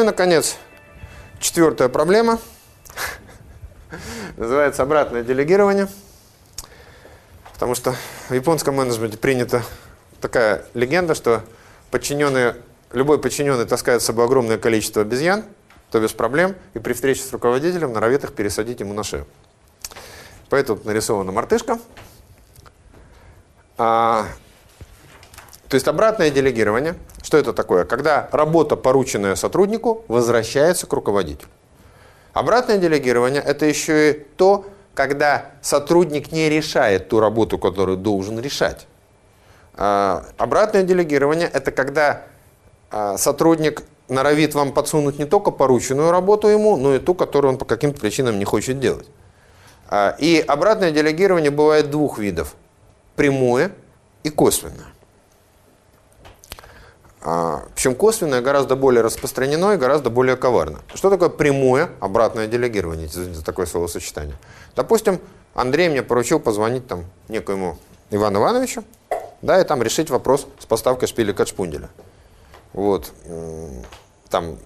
Ну и, наконец, четвертая проблема. Называется обратное делегирование. Потому что в японском менеджменте принята такая легенда, что подчиненные, любой подчиненный таскает с собой огромное количество обезьян, то без проблем, и при встрече с руководителем норовит их пересадить ему на шею. Поэтому нарисована мартышка. А, то есть обратное делегирование. Что это такое? Когда работа, порученная сотруднику, возвращается к руководителю. Обратное делегирование – это еще и то, когда сотрудник не решает ту работу, которую должен решать. А, обратное делегирование – это когда а, сотрудник норовит вам подсунуть не только порученную работу ему, но и ту, которую он по каким-то причинам не хочет делать. А, и обратное делегирование бывает двух видов. Прямое и косвенное. Причем косвенное гораздо более распространено и гораздо более коварно. Что такое прямое обратное делегирование, за такое словосочетание? Допустим, Андрей мне поручил позвонить там некоему Ивану Ивановичу, да, и там решить вопрос с поставкой шпилек от шпунделя. Вот. Там,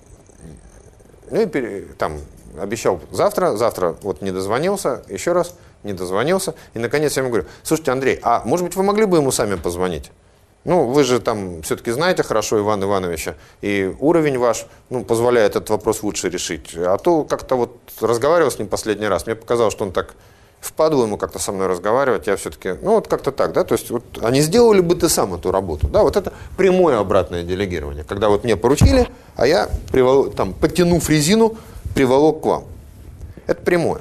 ну и там обещал завтра, завтра вот не дозвонился, еще раз не дозвонился. И наконец я ему говорю, слушайте, Андрей, а может быть вы могли бы ему сами позвонить? Ну, вы же там все-таки знаете хорошо Ивана Ивановича, и уровень ваш ну, позволяет этот вопрос лучше решить. А то как-то вот разговаривал с ним последний раз, мне показалось, что он так впадло ему как-то со мной разговаривать, я все-таки, ну вот как-то так, да, то есть вот, а сделали бы ты сам эту работу, да, вот это прямое обратное делегирование, когда вот мне поручили, а я, привол, там, подтянув резину, приволок к вам. Это прямое.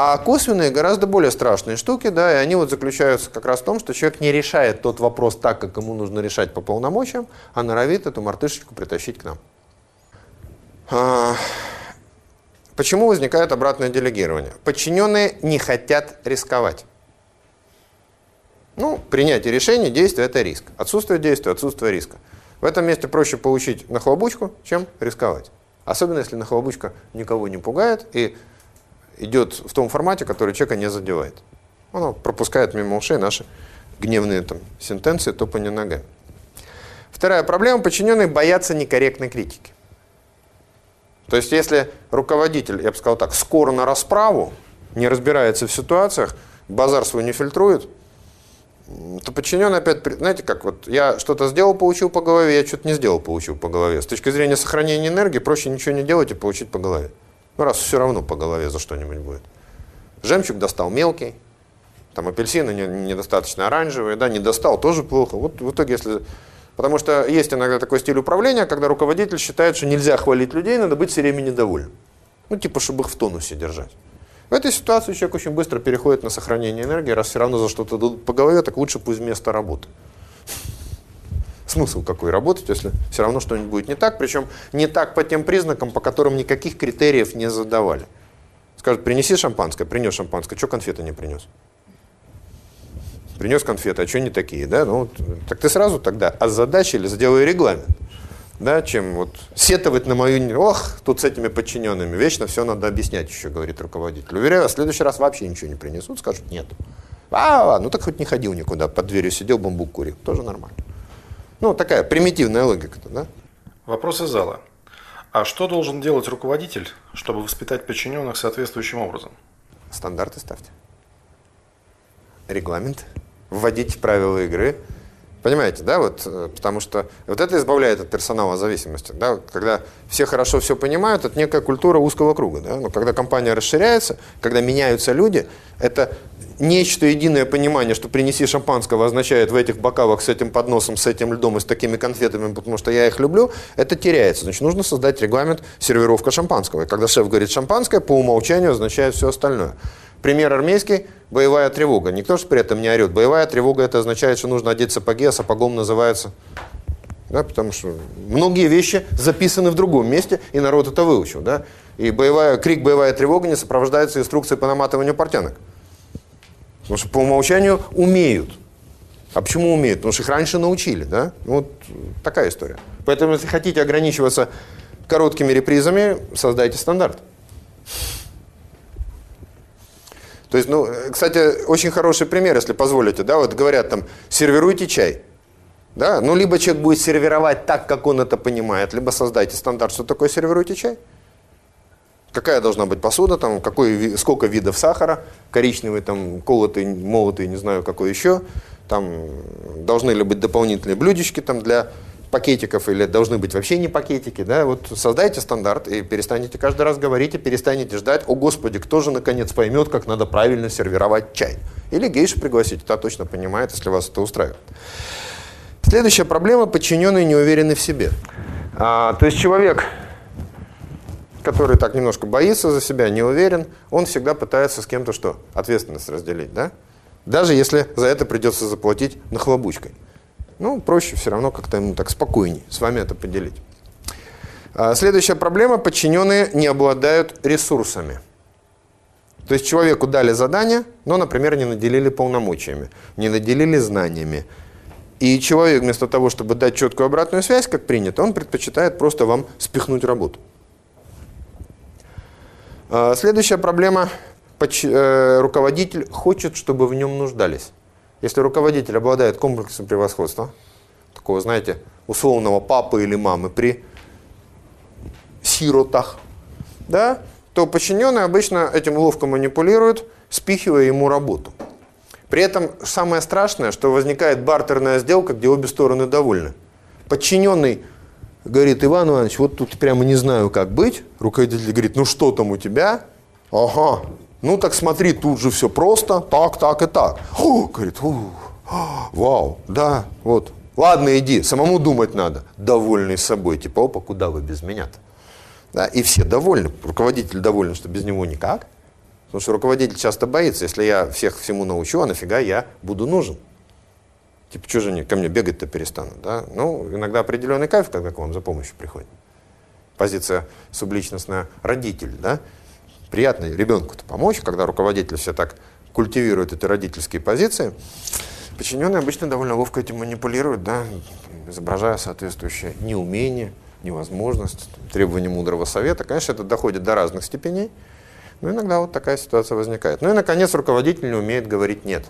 А косвенные гораздо более страшные штуки, да, и они вот заключаются как раз в том, что человек не решает тот вопрос так, как ему нужно решать по полномочиям, а норовит эту мартышечку притащить к нам. А, почему возникает обратное делегирование? Подчиненные не хотят рисковать. Ну, принятие решений, действия – это риск. Отсутствие действия – отсутствие риска. В этом месте проще получить нахлобучку, чем рисковать. Особенно, если нахлобучка никого не пугает и идет в том формате, который человека не задевает. Оно пропускает мимо ушей наши гневные там, сентенции топания ногами. Вторая проблема – подчиненные боятся некорректной критики. То есть, если руководитель, я бы сказал так, скоро на расправу, не разбирается в ситуациях, базар свой не фильтрует, то подчиненный опять, знаете как, вот я что-то сделал, получил по голове, я что-то не сделал, получил по голове. С точки зрения сохранения энергии проще ничего не делать и получить по голове. Ну, раз все равно по голове за что-нибудь будет. Жемчуг достал мелкий, там апельсины недостаточно оранжевые, да, не достал, тоже плохо. Вот в итоге, если... Потому что есть иногда такой стиль управления, когда руководитель считает, что нельзя хвалить людей, надо быть все время недовольным. Ну, типа, чтобы их в тонусе держать. В этой ситуации человек очень быстро переходит на сохранение энергии, раз все равно за что-то дадут по голове, так лучше пусть вместо работы смысл какой работать, если все равно что-нибудь будет не так, причем не так по тем признакам, по которым никаких критериев не задавали. Скажут, принеси шампанское, принес шампанское, что конфеты не принес? Принес конфеты, а что не такие, да? Ну, так ты сразу тогда озадачили, сделай регламент. Да, чем вот сетовать на мою... Ох, тут с этими подчиненными. Вечно все надо объяснять еще, говорит руководитель. Уверяю, в следующий раз вообще ничего не принесут, скажут нет. А, ну так хоть не ходил никуда, под дверью сидел, бамбук курил. Тоже нормально. Ну, такая примитивная логика-то, да? Вопрос из зала. А что должен делать руководитель, чтобы воспитать подчиненных соответствующим образом? Стандарты ставьте. Регламент. Вводите правила игры. Понимаете, да, вот, э, потому что вот это избавляет от персонала зависимости, да, когда все хорошо все понимают, это некая культура узкого круга, да, но когда компания расширяется, когда меняются люди, это нечто единое понимание, что принеси шампанского означает в этих бокалах с этим подносом, с этим льдом и с такими конфетами, потому что я их люблю, это теряется. Значит, нужно создать регламент сервировка шампанского. И когда шеф говорит шампанское, по умолчанию означает все остальное. Пример армейский – боевая тревога. Никто же при этом не орет. Боевая тревога – это означает, что нужно одеть сапоги, а сапогом называется да, потому что многие вещи записаны в другом месте, и народ это выучил. Да? И боевая, крик «боевая тревога» не сопровождается инструкцией по наматыванию портянок. Потому что по умолчанию умеют. А почему умеют? Потому что их раньше научили. Да? Вот такая история. Поэтому, если хотите ограничиваться короткими репризами, создайте стандарт. То есть, ну, кстати, очень хороший пример, если позволите, да, вот говорят там, сервируйте чай. Да? Ну, либо человек будет сервировать так, как он это понимает, либо создайте стандарт, что такое сервируйте чай. Какая должна быть посуда, там, какой, сколько видов сахара, коричневый, там, колотый, молотый, не знаю, какой еще. Там должны ли быть дополнительные блюдечки там, для пакетиков или должны быть вообще не пакетики, да, вот создайте стандарт и перестанете каждый раз говорить и перестанете ждать, о господи, кто же наконец поймет, как надо правильно сервировать чай. Или гейшу пригласите, та точно понимает, если вас это устраивает. Следующая проблема – подчиненные не уверены в себе. А, то есть человек, который так немножко боится за себя, не уверен, он всегда пытается с кем-то что? Ответственность разделить, да? Даже если за это придется заплатить нахлобучкой. Ну, проще все равно как-то ему так спокойней с вами это поделить. А, следующая проблема – подчиненные не обладают ресурсами. То есть человеку дали задание, но, например, не наделили полномочиями, не наделили знаниями. И человек вместо того, чтобы дать четкую обратную связь, как принято, он предпочитает просто вам спихнуть работу. А, следующая проблема – э, руководитель хочет, чтобы в нем нуждались. Если руководитель обладает комплексом превосходства, такого, знаете, условного папы или мамы при сиротах, да, то подчиненные обычно этим ловко манипулируют, спихивая ему работу. При этом самое страшное, что возникает бартерная сделка, где обе стороны довольны. Подчиненный говорит, Иван Иванович, вот тут прямо не знаю, как быть. Руководитель говорит, ну что там у тебя? Ага, ну так смотри, тут же все просто, так, так и так. О, говорит, вау, да, вот. Ладно, иди, самому думать надо. Довольный собой, типа, опа, куда вы без меня-то? Да, и все довольны, руководитель доволен, что без него никак. Потому что руководитель часто боится, если я всех всему научу, а нафига я буду нужен? Типа, что же они ко мне бегать-то перестанут? Да? Ну, иногда определенный кайф, когда к вам за помощью приходит. Позиция субличностная родитель, да? Приятно ребенку-то помочь, когда руководитель все так культивирует эти родительские позиции. Подчиненные обычно довольно ловко этим манипулируют, да, изображая соответствующее неумение, невозможность, требование мудрого совета. Конечно, это доходит до разных степеней, но иногда вот такая ситуация возникает. Ну и, наконец, руководитель не умеет говорить «нет».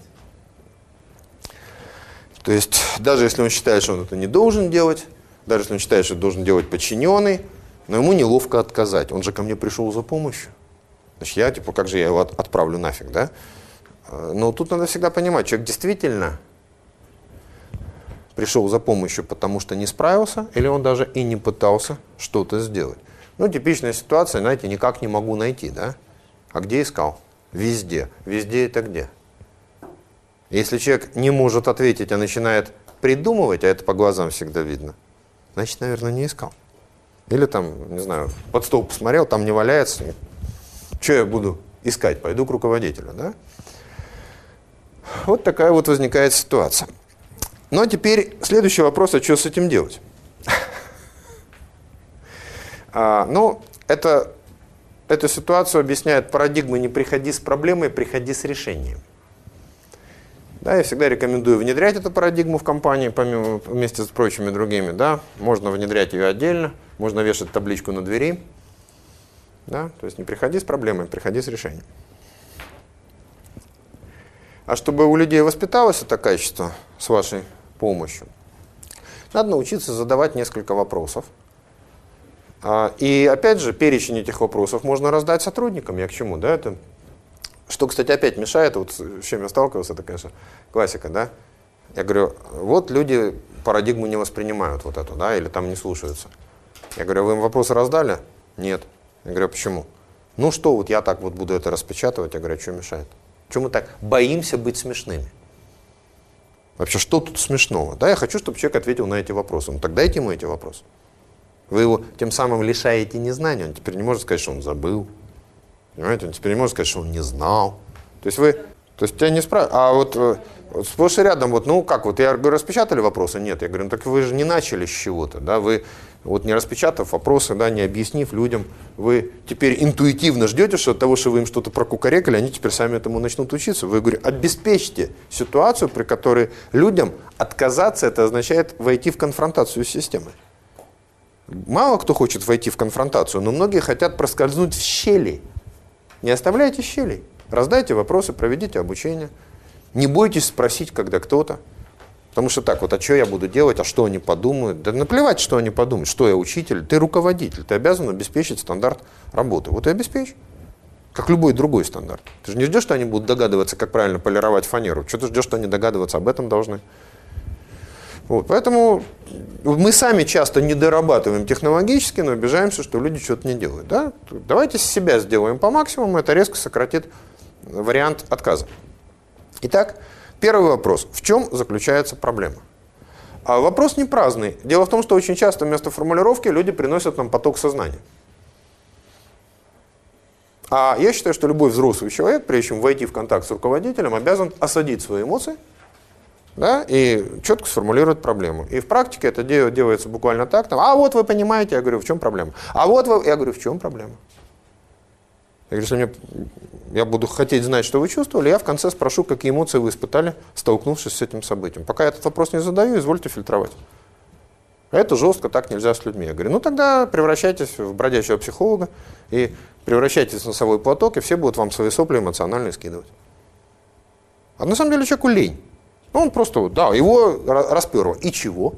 То есть, даже если он считает, что он это не должен делать, даже если он считает, что должен делать подчиненный, но ему неловко отказать. Он же ко мне пришел за помощью. Значит, я, типа, как же я его отправлю нафиг, да? Э, но тут надо всегда понимать, человек действительно пришел за помощью, потому что не справился, или он даже и не пытался что-то сделать. Ну, типичная ситуация, знаете, никак не могу найти, да? А где искал? Везде. Везде это где? Если человек не может ответить, а начинает придумывать, а это по глазам всегда видно, значит, наверное, не искал. Или там, не знаю, под стол посмотрел, там не валяется, что я буду искать? Пойду к руководителю, да? Вот такая вот возникает ситуация. Но теперь следующий вопрос, а что с этим делать? а, ну, это, эту ситуацию объясняет парадигма «не приходи с проблемой, приходи с решением». Да, я всегда рекомендую внедрять эту парадигму в компании, помимо, вместе с прочими другими. Да. Можно внедрять ее отдельно, можно вешать табличку на двери. Да? То есть не приходи с проблемой, приходи с решением. А чтобы у людей воспиталось это качество с вашей помощью, надо научиться задавать несколько вопросов. А, и опять же, перечень этих вопросов можно раздать сотрудникам. Я к чему? Да? Это, что, кстати, опять мешает, вот с чем я сталкивался, это, конечно, классика, да? Я говорю, вот люди парадигму не воспринимают вот эту, да, или там не слушаются. Я говорю, вы им вопросы раздали? Нет. Я говорю, «А почему? Ну что, вот я так вот буду это распечатывать. Я говорю, а что мешает? Чего мы так боимся быть смешными? Вообще, что тут смешного? Да, я хочу, чтобы человек ответил на эти вопросы. Ну так дайте ему эти вопросы. Вы его тем самым лишаете незнания. Он теперь не может сказать, что он забыл. Понимаете? Он теперь не может сказать, что он не знал. То есть вы... То есть тебя не спрашивают. А вот, э, вот сплошь и рядом, вот, ну как, вот я говорю, распечатали вопросы? Нет. Я говорю, ну так вы же не начали с чего-то, да, вы вот не распечатав вопросы, да, не объяснив людям, вы теперь интуитивно ждете, что от того, что вы им что-то прокукарекали, они теперь сами этому начнут учиться. Вы, говорю, обеспечьте ситуацию, при которой людям отказаться, это означает войти в конфронтацию с системой. Мало кто хочет войти в конфронтацию, но многие хотят проскользнуть в щели. Не оставляйте щелей. Раздайте вопросы, проведите обучение. Не бойтесь спросить, когда кто-то. Потому что так вот, а что я буду делать, а что они подумают? Да наплевать, что они подумают. Что я учитель? Ты руководитель, ты обязан обеспечить стандарт работы. Вот и обеспечь. Как любой другой стандарт. Ты же не ждешь, что они будут догадываться, как правильно полировать фанеру. Что ты ждешь, что они догадываться об этом должны? Вот, поэтому мы сами часто не дорабатываем технологически, но обижаемся, что люди что-то не делают. Да? Давайте себя сделаем по максимуму, это резко сократит вариант отказа. Итак, первый вопрос. В чем заключается проблема? А вопрос не праздный. Дело в том, что очень часто вместо формулировки люди приносят нам поток сознания. А я считаю, что любой взрослый человек, прежде чем войти в контакт с руководителем, обязан осадить свои эмоции – да, и четко сформулировать проблему. И в практике это делается буквально так, там, а вот вы понимаете, я говорю, в чем проблема? А вот вы, я говорю, в чем проблема? Я говорю, если мне, я буду хотеть знать, что вы чувствовали, я в конце спрошу, какие эмоции вы испытали, столкнувшись с этим событием. Пока я этот вопрос не задаю, извольте фильтровать. Это жестко, так нельзя с людьми. Я говорю, ну тогда превращайтесь в бродячего психолога и превращайтесь в носовой платок, и все будут вам свои сопли эмоционально скидывать. А на самом деле человеку лень. Ну, он просто, да, его расперло. И чего?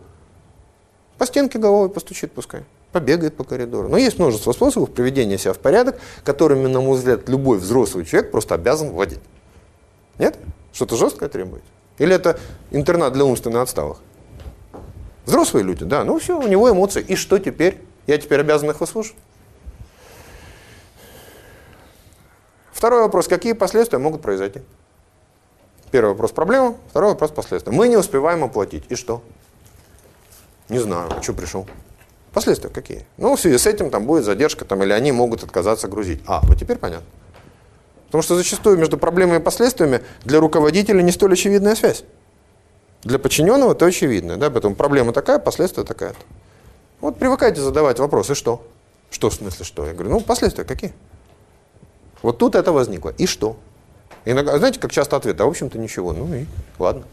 По стенке головой постучит пускай. Побегает по коридору. Но есть множество способов приведения себя в порядок, которыми, на мой взгляд, любой взрослый человек просто обязан вводить. Нет? Что-то жесткое требует? Или это интернат для умственно отсталых? Взрослые люди, да, ну все, у него эмоции. И что теперь? Я теперь обязан их выслушать? Второй вопрос. Какие последствия могут произойти? Первый вопрос – проблема, второй вопрос – последствия. Мы не успеваем оплатить. И что? Не знаю, а что пришел? Последствия какие? Ну, в связи с этим там будет задержка, там, или они могут отказаться грузить. А, вот теперь понятно. Потому что зачастую между проблемой и последствиями для руководителя не столь очевидная связь. Для подчиненного это очевидно. Да? Поэтому проблема такая, последствия такая-то. Вот привыкайте задавать вопросы, что? Что в смысле что? Я говорю, ну, последствия какие? Вот тут это возникло. И что? Иногда, знаете, как часто ответ, а в общем-то ничего, ну и ладно.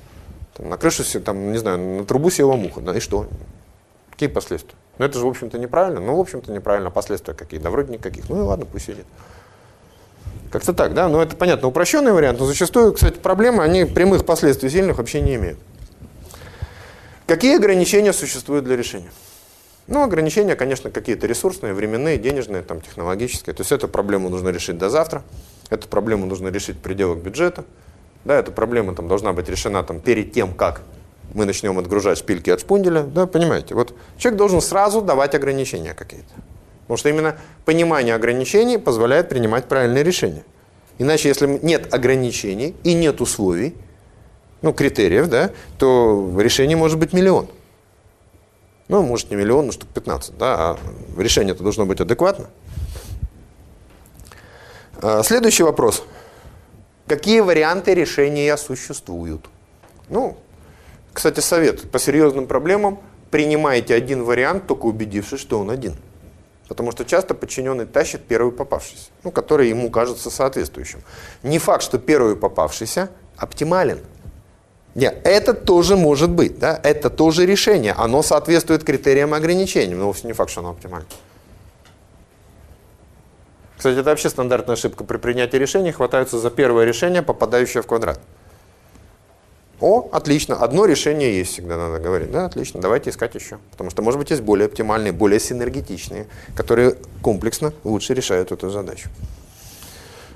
Там, на крышу, там, не знаю, на трубу села муха, да и что? Какие последствия? Ну это же, в общем-то, неправильно. Ну, в общем-то, неправильно. Последствия какие? Да вроде никаких. Ну и ладно, пусть сидит. Как-то так, да? Ну это понятно, упрощенный вариант, но зачастую, кстати, проблемы, они прямых последствий сильных вообще не имеют. Какие ограничения существуют для решения? Ну, ограничения, конечно, какие-то ресурсные, временные, денежные, там, технологические. То есть эту проблему нужно решить до завтра. Эту проблему нужно решить в пределах бюджета. Да, эта проблема там, должна быть решена там, перед тем, как мы начнем отгружать шпильки от шпунделя. Да, понимаете? Вот человек должен сразу давать ограничения какие-то. Потому что именно понимание ограничений позволяет принимать правильные решения. Иначе, если нет ограничений и нет условий, ну, критериев, да, то решение может быть миллион. Ну, может, не миллион, но штук 15, да, а решение это должно быть адекватно. А, следующий вопрос. Какие варианты решения существуют? Ну, кстати, совет. По серьезным проблемам принимайте один вариант, только убедившись, что он один. Потому что часто подчиненный тащит первый попавшийся, ну, который ему кажется соответствующим. Не факт, что первый попавшийся оптимален. Нет, это тоже может быть, да, это тоже решение. Оно соответствует критериям ограничений, но вовсе не факт, что оно оптимально. Кстати, это вообще стандартная ошибка. При принятии решений хватаются за первое решение, попадающее в квадрат. О, отлично, одно решение есть всегда, надо говорить. Да, отлично, давайте искать еще. Потому что, может быть, есть более оптимальные, более синергетичные, которые комплексно лучше решают эту задачу.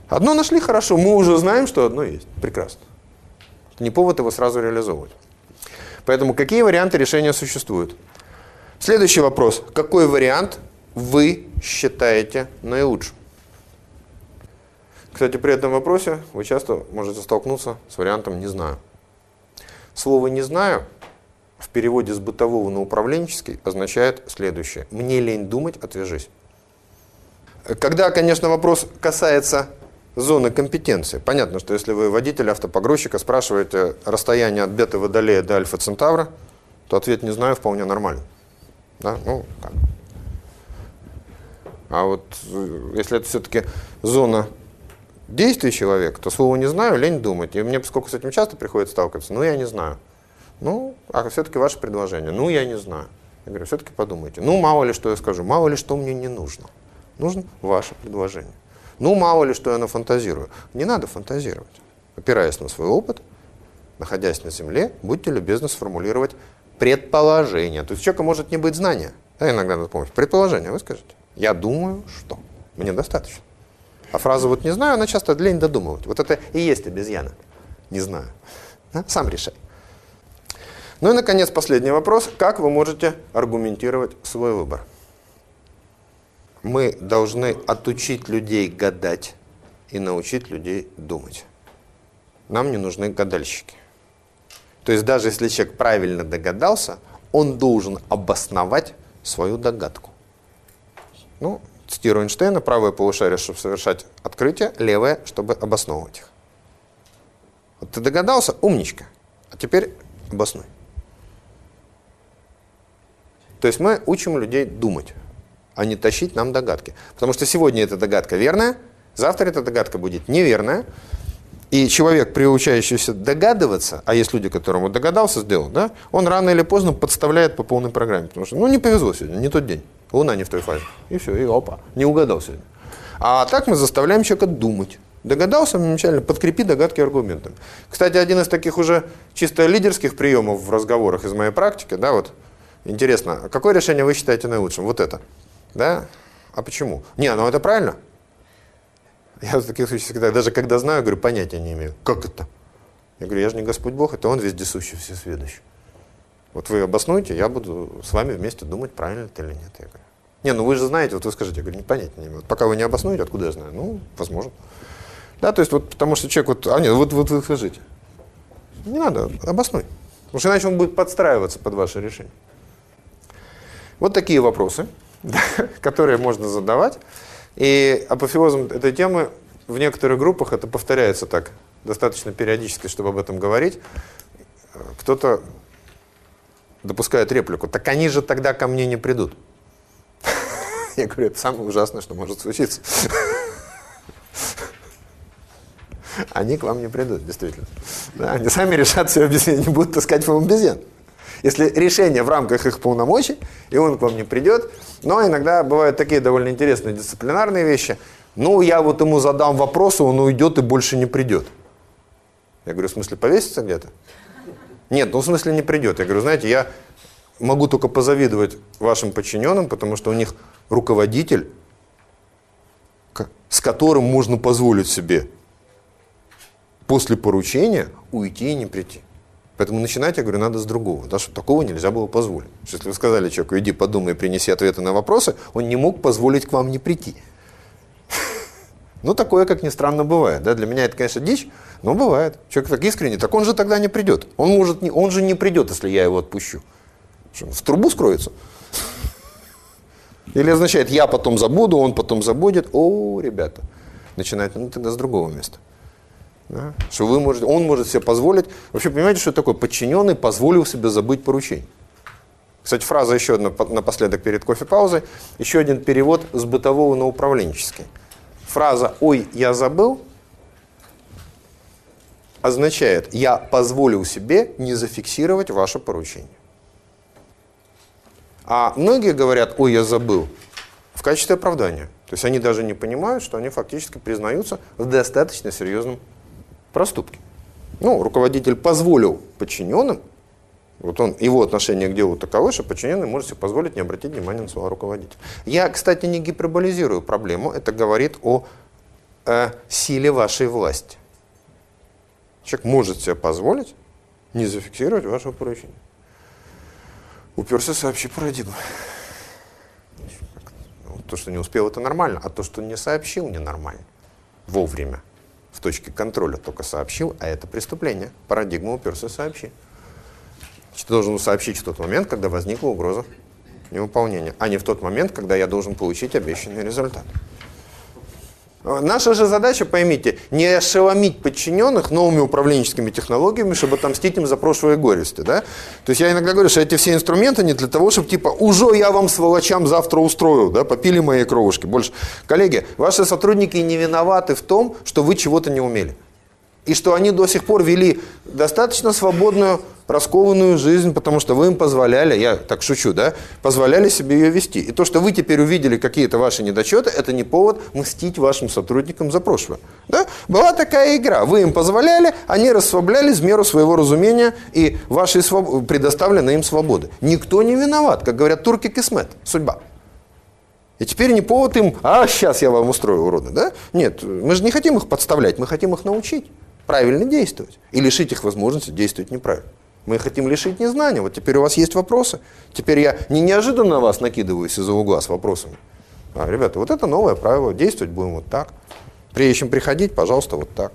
Одно нашли хорошо, мы уже знаем, что одно есть. Прекрасно не повод его сразу реализовывать. Поэтому какие варианты решения существуют? Следующий вопрос. Какой вариант вы считаете наилучшим? Кстати, при этом вопросе вы часто можете столкнуться с вариантом «не знаю». Слово «не знаю» в переводе с бытового на управленческий означает следующее. Мне лень думать, отвяжись. Когда, конечно, вопрос касается зоны компетенции. Понятно, что если вы водитель автопогрузчика спрашиваете расстояние от бета Водолея до Альфа Центавра, то ответ «не знаю» вполне нормальный. Да? Ну. А вот э, если это все-таки зона действий человека, то слово «не знаю» лень думать. И мне, поскольку с этим часто приходится сталкиваться, ну, я не знаю. Ну, а все-таки ваше предложение. Ну, я не знаю. Я говорю, все-таки подумайте. Ну, мало ли что я скажу, мало ли что мне не нужно. Нужно ваше предложение. Ну, мало ли, что я нафантазирую. Не надо фантазировать. Опираясь на свой опыт, находясь на Земле, будьте любезны сформулировать предположение. То есть у человека может не быть знания. Да, иногда надо помочь. Предположение, вы скажете. Я думаю, что. Мне достаточно. А фраза «вот не знаю», она часто лень додумывать. Вот это и есть обезьяна. Не знаю. Сам решай. Ну и, наконец, последний вопрос. Как вы можете аргументировать свой выбор? Мы должны отучить людей гадать и научить людей думать. Нам не нужны гадальщики. То есть даже если человек правильно догадался, он должен обосновать свою догадку. Ну, цитирую Эйнштейна, правое полушарие, чтобы совершать открытия, левое, чтобы обосновывать их. Вот ты догадался, умничка, а теперь обоснуй. То есть мы учим людей думать, а не тащить нам догадки. Потому что сегодня эта догадка верная, завтра эта догадка будет неверная, и человек, приучающийся догадываться, а есть люди, которому догадался, сделал, да, он рано или поздно подставляет по полной программе. Потому что, ну, не повезло сегодня, не тот день. Луна не в той фазе. И все, и опа, не угадал сегодня. А так мы заставляем человека думать. Догадался, замечательно, подкрепи догадки аргументами. Кстати, один из таких уже чисто лидерских приемов в разговорах из моей практики, да, вот, интересно, какое решение вы считаете наилучшим? Вот это, да? А почему? Не, ну это правильно. Я в таких случаях всегда, даже когда знаю, говорю, понятия не имею. Как это? Я говорю, я же не Господь Бог, это Он вездесущий, всесведущий. Вот вы обоснуете, я буду с вами вместе думать, правильно это или нет. Я говорю, не, ну вы же знаете, вот вы скажите, я говорю, не понятия не имею. Вот пока вы не обоснуете, откуда я знаю? Ну, возможно. Да, то есть вот потому что человек вот, а нет, вот, вот вы скажите. Не надо, обоснуй. Потому что иначе он будет подстраиваться под ваше решение. Вот такие вопросы, которые можно задавать. И апофеозом этой темы в некоторых группах это повторяется так, достаточно периодически, чтобы об этом говорить. Кто-то допускает реплику, так они же тогда ко мне не придут. Я говорю, это самое ужасное, что может случиться. Они к вам не придут, действительно. Да, они сами решат все объяснения, не будут таскать вам обезьян. Если решение в рамках их полномочий, и он к вам не придет. Но иногда бывают такие довольно интересные дисциплинарные вещи. Ну, я вот ему задам вопрос, он уйдет и больше не придет. Я говорю, в смысле, повесится где-то? Нет, ну в смысле не придет. Я говорю, знаете, я могу только позавидовать вашим подчиненным, потому что у них руководитель, с которым можно позволить себе после поручения уйти и не прийти. Поэтому начинать, я говорю, надо с другого, да, чтобы такого нельзя было позволить. Если вы сказали человеку, иди подумай, принеси ответы на вопросы, он не мог позволить к вам не прийти. Ну, такое, как ни странно, бывает. Да? Для меня это, конечно, дичь, но бывает. Человек так искренне, так он же тогда не придет. Он, может, не, он же не придет, если я его отпущу. Что, в трубу скроется? Или означает, я потом забуду, он потом забудет. О, ребята, начинает, ну, тогда с другого места. Да? Что вы можете, он может себе позволить. Вообще, понимаете, что такое? Подчиненный позволил себе забыть поручение. Кстати, фраза еще одна напоследок перед кофе-паузой. Еще один перевод с бытового на управленческий. Фраза «Ой, я забыл» означает «Я позволил себе не зафиксировать ваше поручение». А многие говорят «Ой, я забыл» в качестве оправдания. То есть они даже не понимают, что они фактически признаются в достаточно серьезном проступки. Ну, руководитель позволил подчиненным, вот он, его отношение к делу таково, что подчиненный может себе позволить не обратить внимания на своего руководителя. Я, кстати, не гиперболизирую проблему, это говорит о э, силе вашей власти. Человек может себе позволить не зафиксировать ваше поручение. Уперся, сообщи парадигму. То, что не успел, это нормально, а то, что не сообщил, ненормально. Вовремя в точке контроля только сообщил, а это преступление. Парадигма уперся сообщи. Ты должен сообщить в тот момент, когда возникла угроза невыполнения, а не в тот момент, когда я должен получить обещанный результат. Наша же задача, поймите, не ошеломить подчиненных новыми управленческими технологиями, чтобы отомстить им за прошлые горести. Да? То есть я иногда говорю, что эти все инструменты не для того, чтобы типа уже я вам сволочам завтра устрою, да, попили мои кровушки. Больше. Коллеги, ваши сотрудники не виноваты в том, что вы чего-то не умели. И что они до сих пор вели достаточно свободную раскованную жизнь, потому что вы им позволяли, я так шучу, да, позволяли себе ее вести. И то, что вы теперь увидели какие-то ваши недочеты, это не повод мстить вашим сотрудникам за прошлое. Да? Была такая игра, вы им позволяли, они расслаблялись в меру своего разумения и вашей своб... предоставленной им свободы. Никто не виноват, как говорят турки кисмет, судьба. И теперь не повод им, а сейчас я вам устрою уроды, да? Нет, мы же не хотим их подставлять, мы хотим их научить правильно действовать и лишить их возможности действовать неправильно. Мы хотим лишить незнания. Вот теперь у вас есть вопросы. Теперь я не неожиданно на вас накидываюсь из-за угла с вопросами. А, ребята, вот это новое правило. Действовать будем вот так. Прежде чем приходить, пожалуйста, вот так.